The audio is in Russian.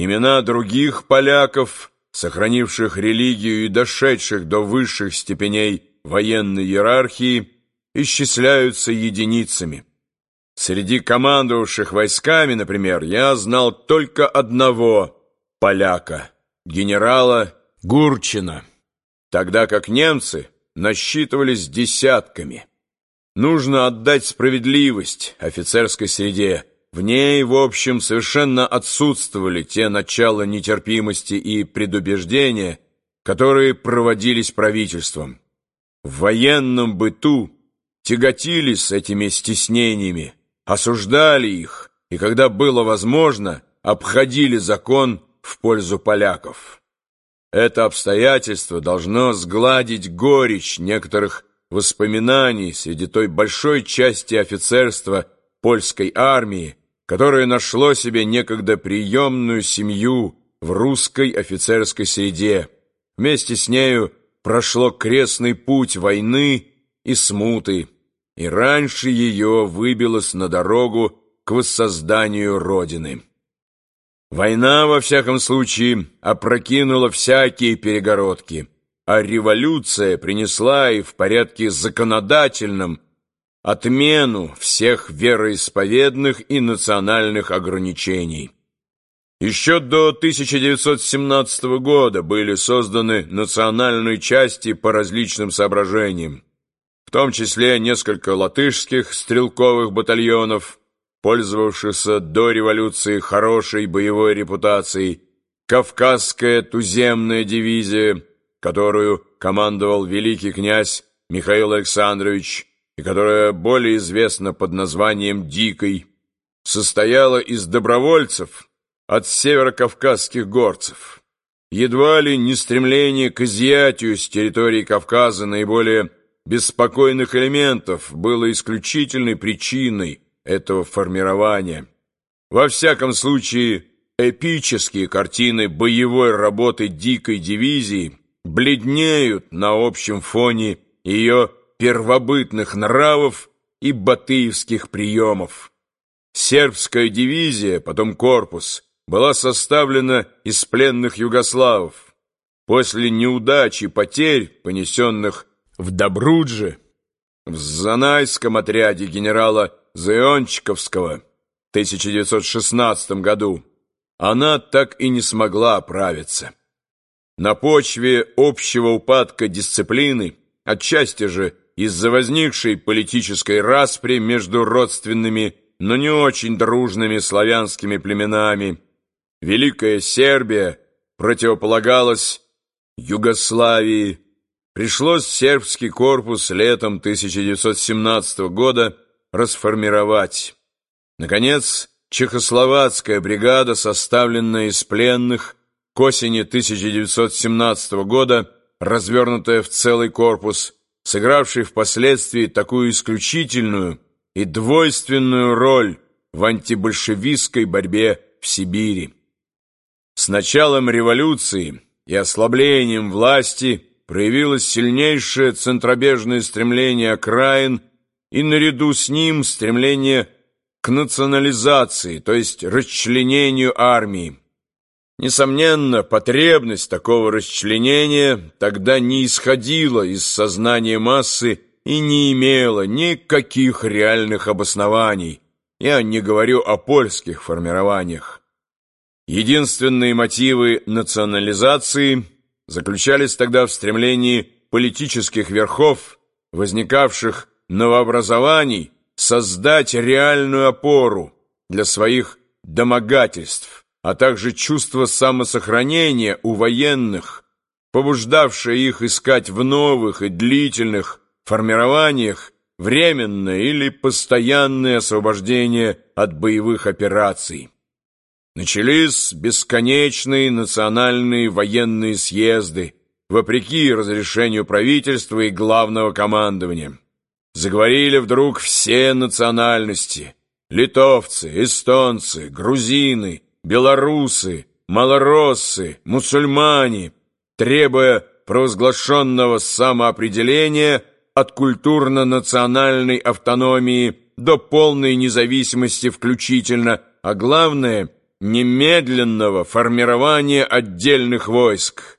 Имена других поляков, сохранивших религию и дошедших до высших степеней военной иерархии, исчисляются единицами. Среди командовавших войсками, например, я знал только одного поляка, генерала Гурчина, тогда как немцы насчитывались десятками. Нужно отдать справедливость офицерской среде. В ней, в общем, совершенно отсутствовали те начала нетерпимости и предубеждения, которые проводились правительством. В военном быту тяготились этими стеснениями, осуждали их и, когда было возможно, обходили закон в пользу поляков. Это обстоятельство должно сгладить горечь некоторых воспоминаний среди той большой части офицерства польской армии, которое нашло себе некогда приемную семью в русской офицерской среде. Вместе с нею прошло крестный путь войны и смуты, и раньше ее выбилось на дорогу к воссозданию Родины. Война, во всяком случае, опрокинула всякие перегородки – а революция принесла и в порядке законодательном отмену всех вероисповедных и национальных ограничений. Еще до 1917 года были созданы национальные части по различным соображениям, в том числе несколько латышских стрелковых батальонов, пользовавшихся до революции хорошей боевой репутацией, Кавказская туземная дивизия – которую командовал великий князь Михаил Александрович и которая более известна под названием «Дикой», состояла из добровольцев от северокавказских горцев. Едва ли не стремление к изъятию с территории Кавказа наиболее беспокойных элементов было исключительной причиной этого формирования. Во всяком случае, эпические картины боевой работы дикой дивизии бледнеют на общем фоне ее первобытных нравов и батыевских приемов. Сербская дивизия, потом корпус, была составлена из пленных югославов. После неудачи потерь, понесенных в Добрудже, в Занайском отряде генерала Зеончиковского в 1916 году, она так и не смогла оправиться. На почве общего упадка дисциплины, отчасти же из-за возникшей политической распри между родственными, но не очень дружными славянскими племенами, Великая Сербия противополагалась Югославии. Пришлось сербский корпус летом 1917 года расформировать. Наконец, чехословацкая бригада, составленная из пленных, к осени 1917 года, развернутая в целый корпус, сыгравший впоследствии такую исключительную и двойственную роль в антибольшевистской борьбе в Сибири. С началом революции и ослаблением власти проявилось сильнейшее центробежное стремление окраин и наряду с ним стремление к национализации, то есть расчленению армии. Несомненно, потребность такого расчленения тогда не исходила из сознания массы и не имела никаких реальных обоснований. Я не говорю о польских формированиях. Единственные мотивы национализации заключались тогда в стремлении политических верхов, возникавших новообразований, создать реальную опору для своих домогательств а также чувство самосохранения у военных, побуждавшее их искать в новых и длительных формированиях временное или постоянное освобождение от боевых операций. Начались бесконечные национальные военные съезды, вопреки разрешению правительства и главного командования. Заговорили вдруг все национальности – литовцы, эстонцы, грузины – белорусы, малороссы, мусульмане, требуя провозглашенного самоопределения от культурно-национальной автономии до полной независимости включительно, а главное – немедленного формирования отдельных войск,